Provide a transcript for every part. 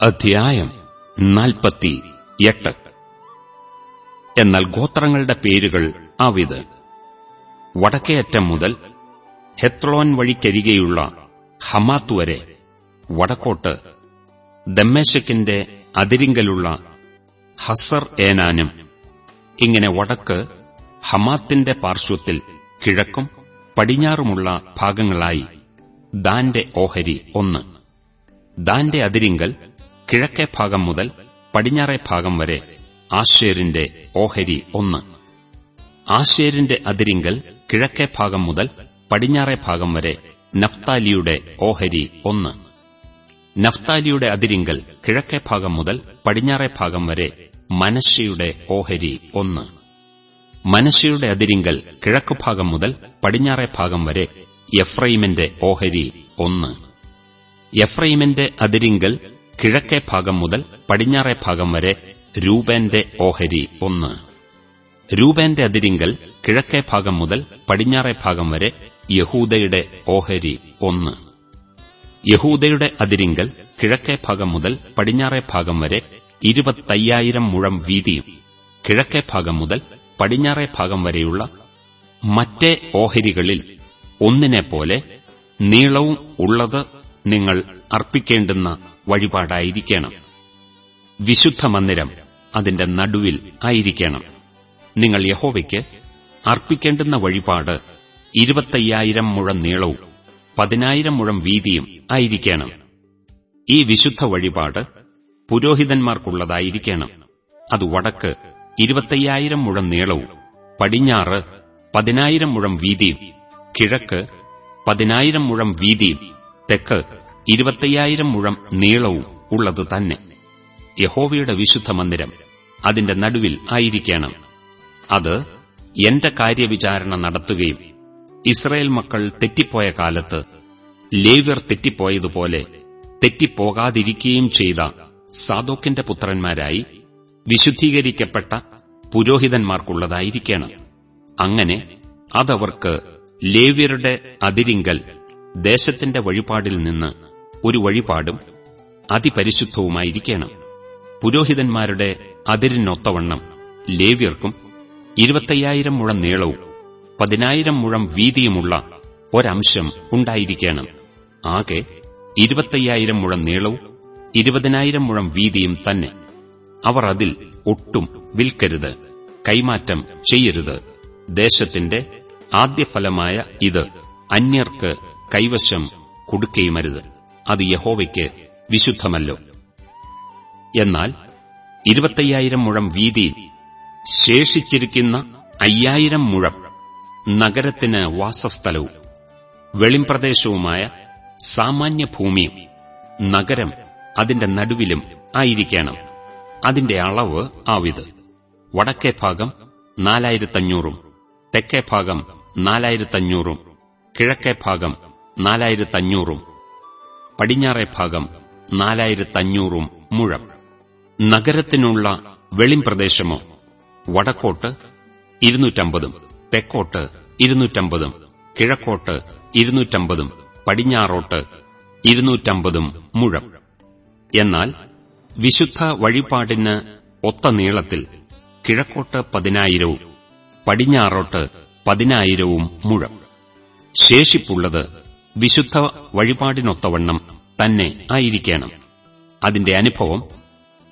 അധ്യായം നാൽപ്പത്തി എട്ട്. എന്നാൽ ഗോത്രങ്ങളുടെ പേരുകൾ ആവിത് വടക്കേയറ്റം മുതൽ ഹെത്ലോൻ വഴിക്കരികെയുള്ള ഹമാത്ത് വരെ വടക്കോട്ട് ദമ്മേശക്കിന്റെ അതിരിങ്കലുള്ള ഹസർ ഏനാനും ഇങ്ങനെ വടക്ക് ഹമാത്തിന്റെ പാർശ്വത്തിൽ കിഴക്കും പടിഞ്ഞാറുമുള്ള ഭാഗങ്ങളായി ദാന്റെ ഓഹരി ഒന്ന്. ദാന്റെ അതിരിങ്കൽ കിഴക്കേ ഭാഗം മുതൽ പടിഞ്ഞാറേ ഭാഗം വരെ ആശേരിന്റെ ഓഹരി ഒന്ന്. ആശേരിന്റെ അതിരിങ്കൽ കിഴക്കേ ഭാഗം മുതൽ പടിഞ്ഞാറേ ഭാഗം വരെ നഫ്താലിയുടെ ഓഹരി ഒന്ന്. നഫ്താലിയുടെ അതിരിങ്കൽ കിഴക്കേ ഭാഗം മുതൽ പടിഞ്ഞാറേ ഭാഗം വരെ മനശയുടെ ഓഹരി ഒന്ന്. മനശയുടെ അതിരിങ്കൽ കിഴക്കുഭാഗം മുതൽ പടിഞ്ഞാറേ ഭാഗം വരെ എഫ്രൈമിന്റെ ഓഹരി ഒന്ന്. എഫ്രൈമിന്റെ അതിരിങ്കൽ കിഴക്കേ ഭാഗം മുതൽ പടിഞ്ഞാറേ ഭാഗം വരെ രൂപേന്റെ ഓഹരി ഒന്ന്. രൂപേന്റെ അതിരിങ്കൽ കിഴക്കേ ഭാഗം മുതൽ പടിഞ്ഞാറേ ഭാഗം വരെ യഹൂദയുടെ ഓഹരി ഒന്ന്. യഹൂദയുടെ അതിരിങ്കൽ കിഴക്കേ ഭാഗം മുതൽ പടിഞ്ഞാറേ ഭാഗം വരെ ഇരുപത്തയ്യായിരം മുഴം വീതിയും കിഴക്കേ ഭാഗം മുതൽ പടിഞ്ഞാറേ ഭാഗം വരെയുള്ള മറ്റേ ഓഹരികളിൽ ഒന്നിനെപ്പോലെ നീളവും ഉള്ളത് നിങ്ങൾ അർപ്പിക്കേണ്ടുന്ന വഴിപാടായിരിക്കണം. വിശുദ്ധ മന്ദിരം അതിന്റെ നടുവിൽ ആയിരിക്കണം. നിങ്ങൾ യഹോവയ്ക്ക് അർപ്പിക്കേണ്ടുന്ന വഴിപാട് ഇരുപത്തയ്യായിരം മുഴം നീളവും പതിനായിരം മുഴം വീതിയും ആയിരിക്കണം. ഈ വിശുദ്ധ വഴിപാട് പുരോഹിതന്മാർക്കുള്ളതായിരിക്കണം. അത് വടക്ക് ഇരുപത്തയ്യായിരം മുഴം നീളവും പടിഞ്ഞാറ് പതിനായിരം മുഴം വീതിയും കിഴക്ക് പതിനായിരം മുഴം വീതിയും തെക്ക് ഇരുപത്തയ്യായിരം മുഴം നീളവും ഉള്ളത് തന്നെ. യഹോവയുടെ വിശുദ്ധ മന്ദിരം അതിന്റെ നടുവിൽ ആയിരിക്കണം. അത് എന്റെ കാര്യവിചാരണ നടത്തുകയും ഇസ്രയേൽ മക്കൾ തെറ്റിപ്പോയ കാലത്ത് ലേവ്യർ തെറ്റിപ്പോയതുപോലെ തെറ്റിപ്പോകാതിരിക്കുകയും ചെയ്ത സാദോക്കിന്റെ പുത്രന്മാരായി വിശുദ്ധീകരിക്കപ്പെട്ട പുരോഹിതന്മാർക്കുള്ളതായിരിക്കണം. അങ്ങനെ അതവർക്ക് ലേവ്യരുടെ അതിരിങ്കൽ ദേശത്തിന്റെ വഴിപാടിൽ നിന്ന് ഒരു വഴിപാടും അതിപരിശുദ്ധവുമായിരിക്കണം. പുരോഹിതന്മാരുടെ അതിരിനൊത്തവണ്ണം ലേവ്യർക്കും ഇരുപത്തയ്യായിരം മുഴം നീളവും പതിനായിരം മുഴം വീതിയുമുള്ള ഒരംശം ഉണ്ടായിരിക്കണം. ആകെ ഇരുപത്തയ്യായിരം മുഴം നീളവും ഇരുപതിനായിരം മുഴം വീതിയും തന്നെ. അവർ അതിൽ ഒട്ടും വിൽക്കരുത് കൈമാറ്റം ചെയ്യരുത്. ദേശത്തിന്റെ ആദ്യഫലമായ ഇത് അന്യർക്ക് കൈവശം കൊടുക്കുകയുമരുത് അത് യഹോവയ്ക്ക് വിശുദ്ധമല്ലോ. എന്നാൽ ഇരുപത്തയ്യായിരം മുഴം വീതിയിൽ ശേഷിച്ചിരിക്കുന്ന അയ്യായിരം മുഴം നഗരത്തിന് വാസസ്ഥലവും വെളിംപ്രദേശവുമായ സാമാന്യ ഭൂമിയും നഗരം അതിന്റെ നടുവിലും ആയിരിക്കണം. അതിന്റെ അളവ് ആവിത്. വടക്കേ ഭാഗം നാലായിരത്തഞ്ഞൂറും തെക്കേ ഭാഗം നാലായിരത്തഞ്ഞൂറും കിഴക്കേ ഭാഗം നാലായിരത്തഞ്ഞൂറും. പടിഞ്ഞാറേ ഭാഗം നാലായിരത്തഞ്ഞൂറും മുഴം. നഗരത്തിനുള്ള വെളിംപ്രദേശമോ വടക്കോട്ട് ഇരുന്നൂറ്റമ്പതും തെക്കോട്ട് ഇരുന്നൂറ്റമ്പതും കിഴക്കോട്ട് ഇരുന്നൂറ്റമ്പതും പടിഞ്ഞാറോട്ട് ഇരുന്നൂറ്റമ്പതും മുഴം. എന്നാൽ വിശുദ്ധ വഴിപാടിന് ഒത്ത നീളത്തിൽ കിഴക്കോട്ട് പതിനായിരവും പടിഞ്ഞാറോട്ട് പതിനായിരവും മുഴം. ശേഷിപ്പുള്ളത് വിശുദ്ധ വഴിപാടിനൊത്തവണ്ണം തന്നെ ആയിരിക്കണം. അതിന്റെ അനുഭവം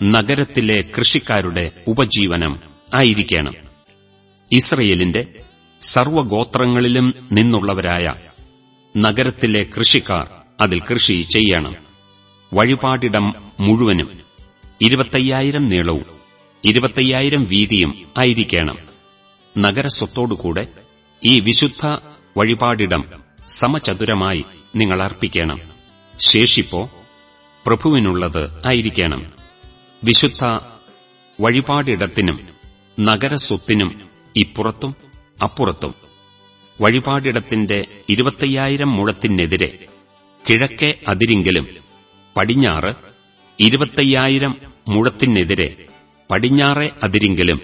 നഗരത്തിലെ കൃഷിക്കാരുടെ ഉപജീവനം ആയിരിക്കണം. ഇസ്രയേലിന്റെ സർവഗോത്രങ്ങളിലും നിന്നുള്ളവരായ നഗരത്തിലെ കൃഷിക്കാർ അതിൽ കൃഷി ചെയ്യണം. വഴിപാടിടം മുഴുവനും ഇരുപത്തയ്യായിരം നീളവും ഇരുപത്തയ്യായിരം വീതിയും ആയിരിക്കണം. നഗരസ്വത്തോടുകൂടെ ഈ വിശുദ്ധ വഴിപാടിടം സമചതുരമായി നിങ്ങൾ അർപ്പിക്കണം. ശേഷിപ്പോ പ്രഭുവിനുള്ളത് ആയിരിക്കണം. വിശുദ്ധ വഴിപാടിടത്തിനും നഗരസ്വത്തിനും ഇപ്പുറത്തും അപ്പുറത്തും. വഴിപാടിടത്തിന്റെ ഇരുപത്തയ്യായിരം മുഴത്തിനെതിരെ കിഴക്കേ അതിരിങ്കിലും പടിഞ്ഞാറ് ഇരുപത്തയ്യായിരം മുഴത്തിനെതിരെ പടിഞ്ഞാറേ അതിരിങ്കിലും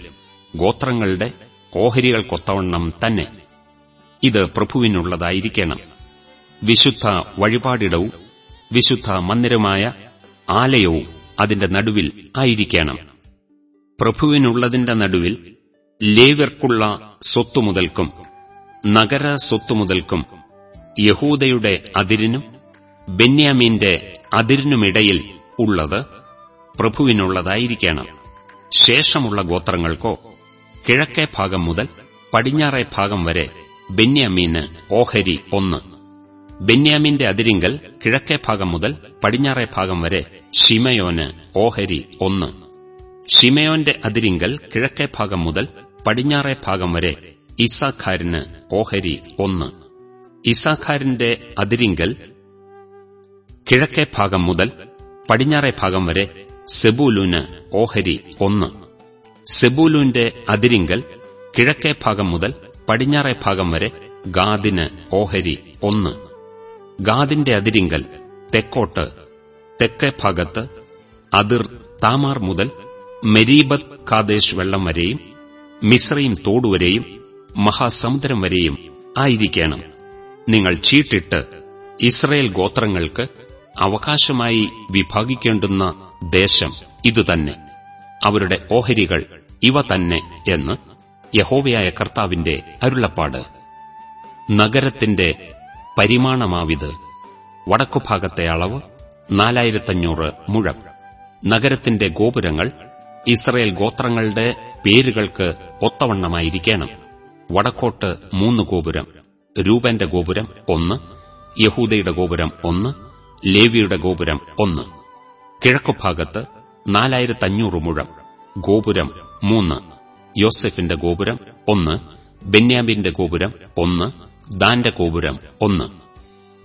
ഗോത്രങ്ങളുടെ ഓഹരികൾക്കൊത്തവണ്ണം തന്നെ ഇത് പ്രഭുവിനുള്ളതായിരിക്കണം. വിശുദ്ധ വഴിപാടിടവും വിശുദ്ധ മന്ദിരമായ ആലയവും അതിന്റെ നടുവിൽ ആയിരിക്കണം. പ്രഭുവിനുള്ളതിന്റെ നടുവിൽ ലേവ്യർക്കുള്ള സ്വത്തുമുതൽക്കും നഗര സ്വത്തുമുതൽക്കും യഹൂദയുടെ അതിരിനും ബെന്യാമീന്റെ അതിരിനുമിടയിൽ ഉള്ളത് പ്രഭുവിനുള്ളതായിരിക്കണം. ശേഷമുള്ള ഗോത്രങ്ങൾക്കോ കിഴക്കേ ഭാഗം മുതൽ പടിഞ്ഞാറേ ഭാഗം വരെ ബെന്യാമീന് ഓഹരി ഒന്ന്. ബെന്യാമിന്റെ അതിരിങ്കൽ കിഴക്കേ ഭാഗം മുതൽ പടിഞ്ഞാറേ ഭാഗം വരെ ഷിമയോന് ഓഹരി ഒന്ന്. ഷിമയോന്റെ അതിരിങ്കൽ കിഴക്കേ ഭാഗം മുതൽ പടിഞ്ഞാറേ ഭാഗം വരെ ഇസാഖാരിന് ഓഹരി ഒന്ന്. ഇസാഖാരിന്റെ അതിരിങ്കൽ കിഴക്കേ ഭാഗം മുതൽ പടിഞ്ഞാറേ ഭാഗം വരെ സെബൂലൂന് ഓഹരി ഒന്ന്. സെബൂലൂന്റെ അതിരിങ്കൽ കിഴക്കേ ഭാഗം മുതൽ പടിഞ്ഞാറേ ഭാഗം വരെ ഗാദിന് ഓഹരി ഒന്ന്. ഗാദിന്റെ അതിരിങ്കൽ തെക്കോട്ട് തെക്കേ ഭാഗത്ത് അതിർ താമാർ മുതൽ മെരീബത് കാദേശ് വെള്ളം വരെയും മിശ്രയും തോടുവരെയും മഹാസമുദ്രം വരെയും ആയിരിക്കണം. നിങ്ങൾ ചീട്ടിട്ട് ഇസ്രയേൽ ഗോത്രങ്ങൾക്ക് അവകാശമായി വിഭാഗിക്കേണ്ടുന്ന ദേശം ഇതുതന്നെ. അവരുടെ ഓഹരികൾ ഇവ തന്നെ എന്ന് യഹോവയായ കർത്താവിന്റെ അരുളപ്പാട്. നഗരത്തിന്റെ പരിമാണമാവിത്. വടക്കുഭാഗത്തെ അളവ് നാലായിരത്തഞ്ഞൂറ് മുഴം. നഗരത്തിന്റെ ഗോപുരങ്ങൾ ഇസ്രയേൽ ഗോത്രങ്ങളുടെ പേരുകൾക്ക് ഒത്തവണ്ണമായിരിക്കണം. വടക്കോട്ട് മൂന്ന് ഗോപുരം രൂപന്റെ ഗോപുരം ഒന്ന് യഹൂദയുടെ ഗോപുരം ഒന്ന് ലേവിയുടെ ഗോപുരം ഒന്ന്. കിഴക്കുഭാഗത്ത് നാലായിരത്തഞ്ഞൂറ് മുഴം ഗോപുരം മൂന്ന്. യോസെഫിന്റെ ഗോപുരം ഒന്ന് ബെന്യാമിന്റെ ഗോപുരം ഒന്ന് ദാന്റെ ഗോപുരം ഒന്ന്.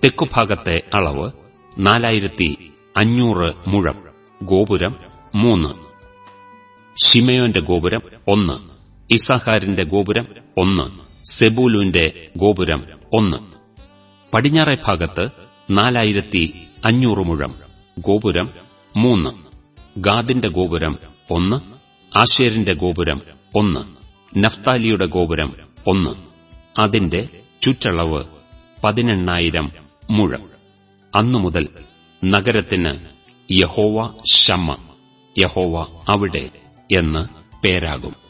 തെക്കുഭാഗത്തെ അളവ് നാലായിരത്തി അഞ്ഞൂറ് മുഴം. ഗോപുരം മൂന്ന്. ഷിമയോന്റെ ഗോപുരം ഒന്ന്. ഇസാഹാരിന്റെ ഗോപുരം ഒന്ന്. സെബൂലുവിന്റെ ഗോപുരം ഒന്ന്. പടിഞ്ഞാറെ ഭാഗത്ത് നാലായിരത്തി അഞ്ഞൂറ് മുഴം. ഗോപുരം മൂന്ന്. ഗാദിന്റെ ഗോപുരം ഒന്ന്. ആശേരിന്റെ ഗോപുരം ഒന്ന്. നഫ്താലിയുടെ ഗോപുരം ഒന്ന്. അതിന്റെ ചുറ്റളവ് പതിനെണ്ണായിരം മുഴം. അന്നുമുതൽ നഗരത്തിന് യഹോവ ഷമ്മ യഹോവ അവിടെ എന്ന് പേരാകും.